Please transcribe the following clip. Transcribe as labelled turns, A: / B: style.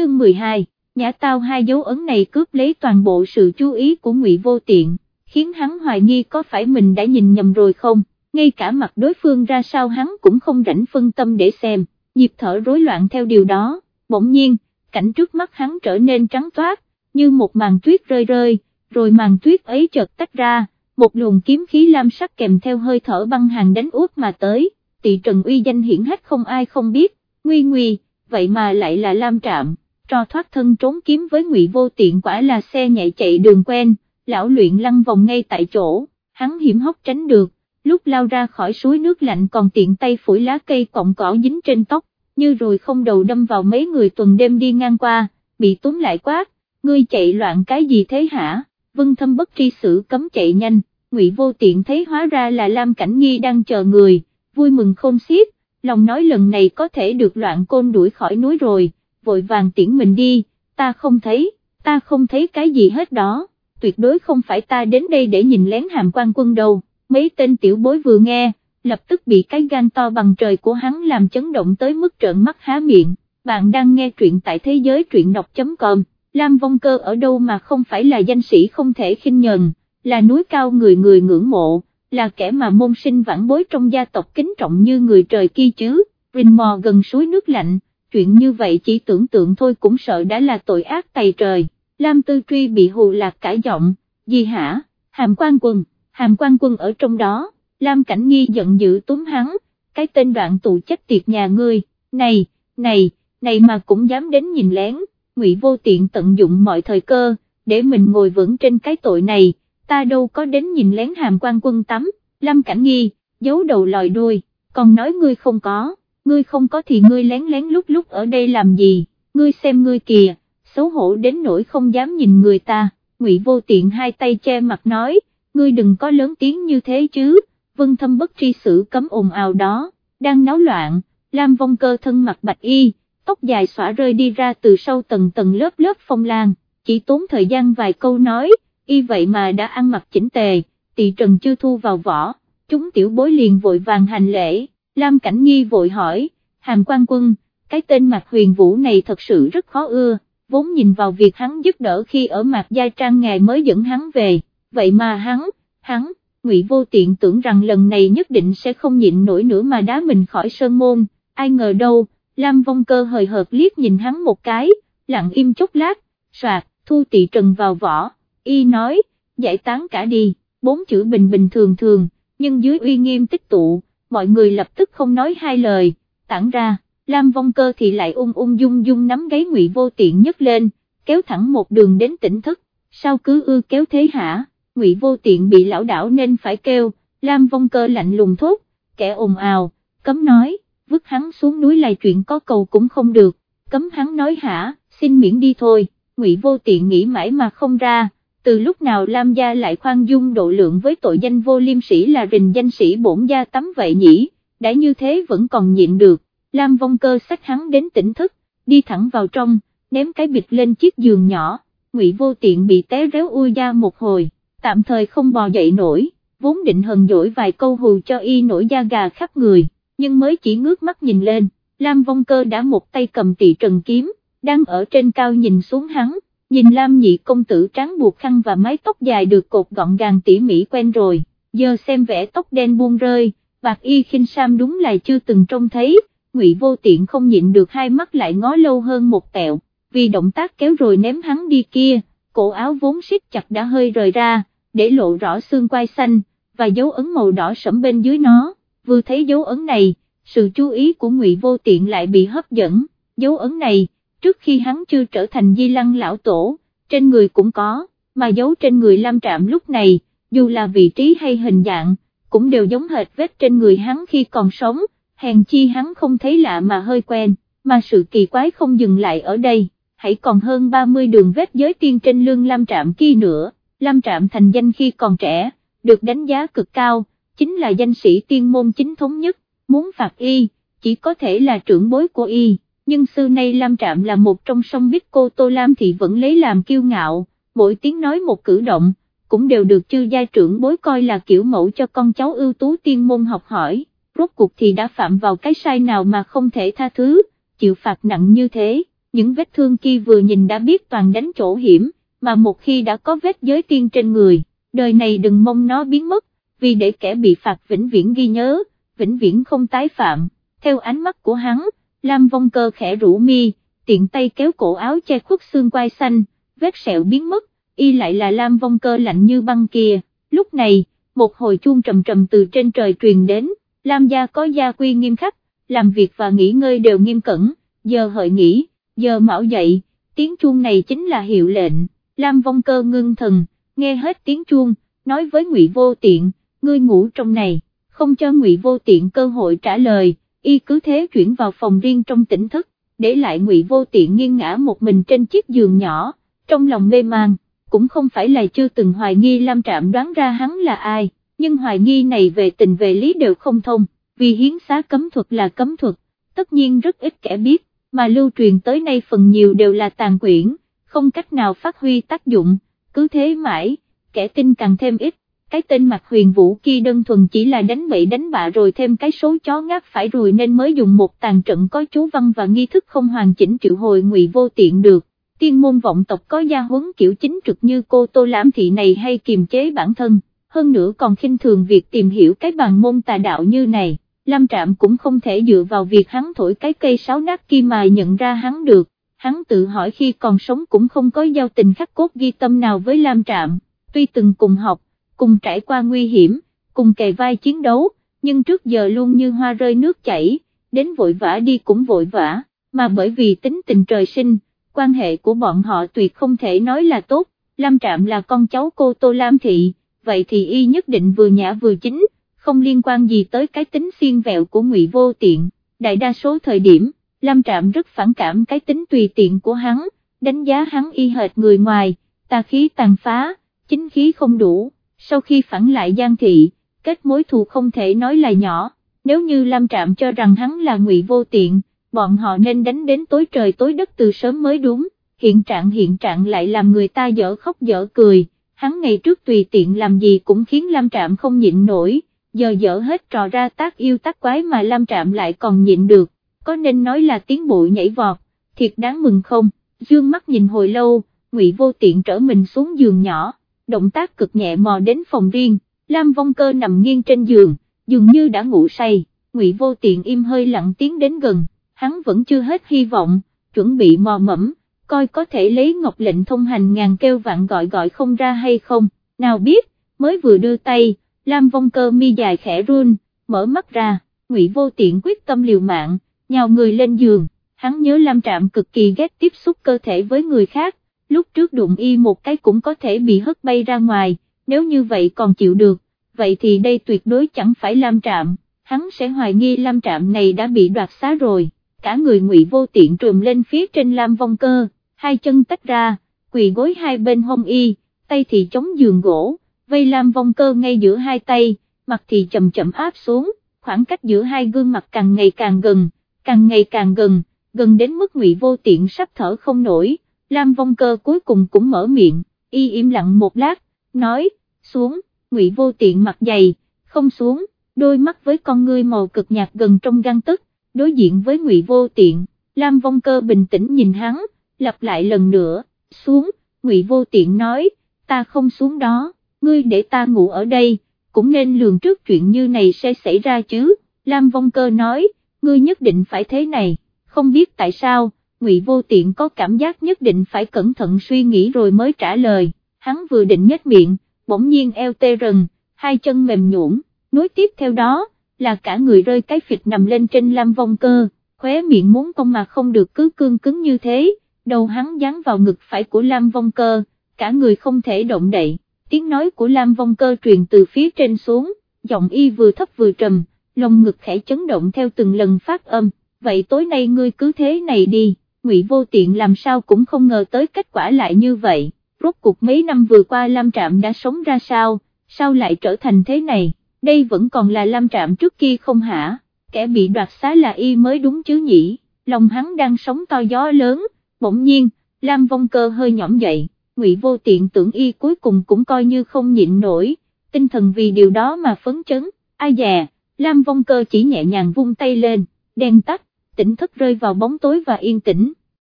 A: chương 12, nhã tao hai dấu ấn này cướp lấy toàn bộ sự chú ý của ngụy Vô Tiện, khiến hắn hoài nghi có phải mình đã nhìn nhầm rồi không, ngay cả mặt đối phương ra sao hắn cũng không rảnh phân tâm để xem, nhịp thở rối loạn theo điều đó, bỗng nhiên, cảnh trước mắt hắn trở nên trắng toát, như một màn tuyết rơi rơi, rồi màn tuyết ấy chợt tách ra, một luồng kiếm khí lam sắc kèm theo hơi thở băng hàng đánh út mà tới, tỷ trần uy danh hiển hách không ai không biết, nguy nguy, vậy mà lại là lam trạm, trò thoát thân trốn kiếm với ngụy vô tiện quả là xe nhạy chạy đường quen, lão luyện lăn vòng ngay tại chỗ, hắn hiểm hóc tránh được, lúc lao ra khỏi suối nước lạnh còn tiện tay phủi lá cây cọng cỏ dính trên tóc, như rồi không đầu đâm vào mấy người tuần đêm đi ngang qua, bị túm lại quát, ngươi chạy loạn cái gì thế hả, vân thâm bất tri xử cấm chạy nhanh, ngụy vô tiện thấy hóa ra là Lam Cảnh Nghi đang chờ người, vui mừng khôn xiết, lòng nói lần này có thể được loạn côn đuổi khỏi núi rồi, vội vàng tiễn mình đi, ta không thấy, ta không thấy cái gì hết đó, tuyệt đối không phải ta đến đây để nhìn lén hàm quan quân đâu, mấy tên tiểu bối vừa nghe, lập tức bị cái gan to bằng trời của hắn làm chấn động tới mức trợn mắt há miệng, bạn đang nghe truyện tại thế giới truyện đọc.com, Lam Vong Cơ ở đâu mà không phải là danh sĩ không thể khinh nhờn, là núi cao người người ngưỡng mộ, là kẻ mà môn sinh vãn bối trong gia tộc kính trọng như người trời kia chứ, rình mò gần suối nước lạnh, chuyện như vậy chỉ tưởng tượng thôi cũng sợ đã là tội ác tày trời, Lam Tư Truy bị hù lạc cả giọng, gì hả, hàm quan quân, hàm quan quân ở trong đó, Lam Cảnh Nghi giận dữ túm hắn, cái tên đoạn tụ chết tiệt nhà ngươi, này, này, này mà cũng dám đến nhìn lén, ngụy vô tiện tận dụng mọi thời cơ, để mình ngồi vững trên cái tội này, ta đâu có đến nhìn lén hàm quan quân tắm, Lam Cảnh Nghi, giấu đầu lòi đuôi, còn nói ngươi không có, ngươi không có thì ngươi lén lén lúc lúc ở đây làm gì, ngươi xem ngươi kìa, xấu hổ đến nỗi không dám nhìn người ta, ngụy vô tiện hai tay che mặt nói, ngươi đừng có lớn tiếng như thế chứ, vân thâm bất tri xử cấm ồn ào đó, đang náo loạn, Lam vong cơ thân mặt bạch y, tóc dài xõa rơi đi ra từ sau tầng tầng lớp lớp phong lan, chỉ tốn thời gian vài câu nói, y vậy mà đã ăn mặc chỉnh tề, tỳ trần chưa thu vào vỏ, chúng tiểu bối liền vội vàng hành lễ, Lam Cảnh Nhi vội hỏi, hàm quan quân, cái tên Mạc Huyền Vũ này thật sự rất khó ưa, vốn nhìn vào việc hắn giúp đỡ khi ở Mạc Gia Trang ngài mới dẫn hắn về, vậy mà hắn, hắn, Ngụy Vô Tiện tưởng rằng lần này nhất định sẽ không nhịn nổi nữa mà đá mình khỏi sơn môn, ai ngờ đâu, Lam Vong Cơ hời hợt liếc nhìn hắn một cái, lặng im chốc lát, soạt, thu tị trần vào vỏ, y nói, giải tán cả đi, bốn chữ bình bình thường thường, nhưng dưới uy nghiêm tích tụ, mọi người lập tức không nói hai lời, tản ra, Lam Vong Cơ thì lại ung ung dung dung nắm gáy ngụy vô tiện nhấc lên, kéo thẳng một đường đến tỉnh thức, sao cứ ư kéo thế hả, ngụy vô tiện bị lão đảo nên phải kêu, Lam Vong Cơ lạnh lùng thốt, kẻ ồn ào, cấm nói, vứt hắn xuống núi là chuyện có cầu cũng không được, cấm hắn nói hả, xin miễn đi thôi, ngụy vô tiện nghĩ mãi mà không ra từ lúc nào Lam gia lại khoan dung độ lượng với tội danh vô liêm sĩ là rình danh sĩ bổn gia tắm vậy nhỉ, đã như thế vẫn còn nhịn được, Lam vong cơ sách hắn đến tỉnh thức, đi thẳng vào trong, ném cái bịch lên chiếc giường nhỏ, ngụy vô tiện bị té réo ui ra một hồi, tạm thời không bò dậy nổi, vốn định hần dỗi vài câu hù cho y nổi da gà khắp người, nhưng mới chỉ ngước mắt nhìn lên, Lam vong cơ đã một tay cầm tị trần kiếm, đang ở trên cao nhìn xuống hắn nhìn Lam nhị công tử trắng buộc khăn và mái tóc dài được cột gọn gàng tỉ mỉ quen rồi, giờ xem vẽ tóc đen buông rơi, bạc y khinh sam đúng là chưa từng trông thấy, ngụy vô tiện không nhịn được hai mắt lại ngó lâu hơn một tẹo, vì động tác kéo rồi ném hắn đi kia, cổ áo vốn siết chặt đã hơi rời ra, để lộ rõ xương quai xanh, và dấu ấn màu đỏ sẫm bên dưới nó, vừa thấy dấu ấn này, sự chú ý của ngụy vô tiện lại bị hấp dẫn, dấu ấn này, trước khi hắn chưa trở thành di lăng lão tổ, trên người cũng có, mà giấu trên người Lam Trạm lúc này, dù là vị trí hay hình dạng, cũng đều giống hệt vết trên người hắn khi còn sống, hèn chi hắn không thấy lạ mà hơi quen, mà sự kỳ quái không dừng lại ở đây, hãy còn hơn 30 đường vết giới tiên trên lưng Lam Trạm kia nữa, Lam Trạm thành danh khi còn trẻ, được đánh giá cực cao, chính là danh sĩ tiên môn chính thống nhất, muốn phạt y, chỉ có thể là trưởng bối của y nhưng xưa nay Lam Trạm là một trong sông biết cô Tô Lam thì vẫn lấy làm kiêu ngạo, mỗi tiếng nói một cử động, cũng đều được chư gia trưởng bối coi là kiểu mẫu cho con cháu ưu tú tiên môn học hỏi, rốt cuộc thì đã phạm vào cái sai nào mà không thể tha thứ, chịu phạt nặng như thế, những vết thương kia vừa nhìn đã biết toàn đánh chỗ hiểm, mà một khi đã có vết giới tiên trên người, đời này đừng mong nó biến mất, vì để kẻ bị phạt vĩnh viễn ghi nhớ, vĩnh viễn không tái phạm, theo ánh mắt của hắn, Lam Vong Cơ khẽ rũ mi, tiện tay kéo cổ áo che khuất xương quai xanh, vết sẹo biến mất, y lại là Lam Vong Cơ lạnh như băng kia, lúc này, một hồi chuông trầm trầm từ trên trời truyền đến, Lam gia có gia quy nghiêm khắc, làm việc và nghỉ ngơi đều nghiêm cẩn, giờ hợi nghỉ, giờ mạo dậy, tiếng chuông này chính là hiệu lệnh, Lam Vong Cơ ngưng thần, nghe hết tiếng chuông, nói với Ngụy Vô Tiện, ngươi ngủ trong này, không cho Ngụy Vô Tiện cơ hội trả lời, y cứ thế chuyển vào phòng riêng trong tỉnh thức, để lại Ngụy Vô Tiện nghiêng ngã một mình trên chiếc giường nhỏ, trong lòng mê mang cũng không phải là chưa từng hoài nghi Lam Trạm đoán ra hắn là ai, nhưng hoài nghi này về tình về lý đều không thông, vì hiến xá cấm thuật là cấm thuật, tất nhiên rất ít kẻ biết, mà lưu truyền tới nay phần nhiều đều là tàn quyển, không cách nào phát huy tác dụng, cứ thế mãi, kẻ tin càng thêm ít, cái tên mặt huyền vũ kia đơn thuần chỉ là đánh bậy đánh bạ rồi thêm cái số chó ngáp phải rồi nên mới dùng một tàn trận có chú văn và nghi thức không hoàn chỉnh triệu hồi ngụy vô tiện được. Tiên môn vọng tộc có gia huấn kiểu chính trực như cô Tô Lãm Thị này hay kiềm chế bản thân, hơn nữa còn khinh thường việc tìm hiểu cái bàn môn tà đạo như này, Lam Trạm cũng không thể dựa vào việc hắn thổi cái cây sáo nát kia mà nhận ra hắn được, hắn tự hỏi khi còn sống cũng không có giao tình khắc cốt ghi tâm nào với Lam Trạm, tuy từng cùng học, cùng trải qua nguy hiểm, cùng kề vai chiến đấu, nhưng trước giờ luôn như hoa rơi nước chảy, đến vội vã đi cũng vội vã, mà bởi vì tính tình trời sinh, quan hệ của bọn họ tuyệt không thể nói là tốt, Lam Trạm là con cháu cô Tô Lam Thị, vậy thì y nhất định vừa nhã vừa chính, không liên quan gì tới cái tính xiên vẹo của ngụy vô tiện, đại đa số thời điểm, Lam Trạm rất phản cảm cái tính tùy tiện của hắn, đánh giá hắn y hệt người ngoài, tà khí tàn phá, chính khí không đủ sau khi phản lại Giang Thị, kết mối thù không thể nói là nhỏ, nếu như Lam Trạm cho rằng hắn là ngụy vô tiện, bọn họ nên đánh đến tối trời tối đất từ sớm mới đúng, hiện trạng hiện trạng lại làm người ta dở khóc dở cười, hắn ngày trước tùy tiện làm gì cũng khiến Lam Trạm không nhịn nổi, giờ dở hết trò ra tác yêu tác quái mà Lam Trạm lại còn nhịn được, có nên nói là tiến bộ nhảy vọt, thiệt đáng mừng không, dương mắt nhìn hồi lâu, ngụy vô tiện trở mình xuống giường nhỏ động tác cực nhẹ mò đến phòng riêng, Lam Vong Cơ nằm nghiêng trên giường, dường như đã ngủ say, Ngụy Vô Tiện im hơi lặng tiến đến gần, hắn vẫn chưa hết hy vọng, chuẩn bị mò mẫm, coi có thể lấy ngọc lệnh thông hành ngàn kêu vạn gọi gọi không ra hay không, nào biết, mới vừa đưa tay, Lam Vong Cơ mi dài khẽ run, mở mắt ra, Ngụy Vô Tiện quyết tâm liều mạng, nhào người lên giường, hắn nhớ Lam Trạm cực kỳ ghét tiếp xúc cơ thể với người khác, lúc trước đụng y một cái cũng có thể bị hất bay ra ngoài, nếu như vậy còn chịu được, vậy thì đây tuyệt đối chẳng phải Lam Trạm, hắn sẽ hoài nghi Lam Trạm này đã bị đoạt xá rồi, cả người ngụy vô tiện trùm lên phía trên Lam Vong Cơ, hai chân tách ra, quỳ gối hai bên hông y, tay thì chống giường gỗ, vây Lam Vong Cơ ngay giữa hai tay, mặt thì chậm chậm áp xuống, khoảng cách giữa hai gương mặt càng ngày càng gần, càng ngày càng gần, gần đến mức ngụy vô tiện sắp thở không nổi Lam Vong Cơ cuối cùng cũng mở miệng, y im lặng một lát, nói, xuống, ngụy vô tiện mặt dày, không xuống, đôi mắt với con ngươi màu cực nhạt gần trong găng tức, đối diện với ngụy vô tiện, Lam Vong Cơ bình tĩnh nhìn hắn, lặp lại lần nữa, xuống, ngụy vô tiện nói, ta không xuống đó, ngươi để ta ngủ ở đây, cũng nên lường trước chuyện như này sẽ xảy ra chứ, Lam Vong Cơ nói, ngươi nhất định phải thế này, không biết tại sao Ngụy Vô Tiện có cảm giác nhất định phải cẩn thận suy nghĩ rồi mới trả lời, hắn vừa định nhếch miệng, bỗng nhiên eo tê rần, hai chân mềm nhũn, nối tiếp theo đó, là cả người rơi cái phịch nằm lên trên lam vong cơ, khóe miệng muốn cong mà không được cứ cương cứng như thế, đầu hắn dán vào ngực phải của lam vong cơ, cả người không thể động đậy, tiếng nói của lam vong cơ truyền từ phía trên xuống, giọng y vừa thấp vừa trầm, lồng ngực khẽ chấn động theo từng lần phát âm, vậy tối nay ngươi cứ thế này đi. Ngụy Vô Tiện làm sao cũng không ngờ tới kết quả lại như vậy, rốt cuộc mấy năm vừa qua Lam Trạm đã sống ra sao, sao lại trở thành thế này, đây vẫn còn là Lam Trạm trước kia không hả, kẻ bị đoạt xá là y mới đúng chứ nhỉ, lòng hắn đang sống to gió lớn, bỗng nhiên, Lam Vong Cơ hơi nhõm dậy, Ngụy Vô Tiện tưởng y cuối cùng cũng coi như không nhịn nổi, tinh thần vì điều đó mà phấn chấn, ai dè, Lam Vong Cơ chỉ nhẹ nhàng vung tay lên, đen tắt, tỉnh thức rơi vào bóng tối và yên tĩnh,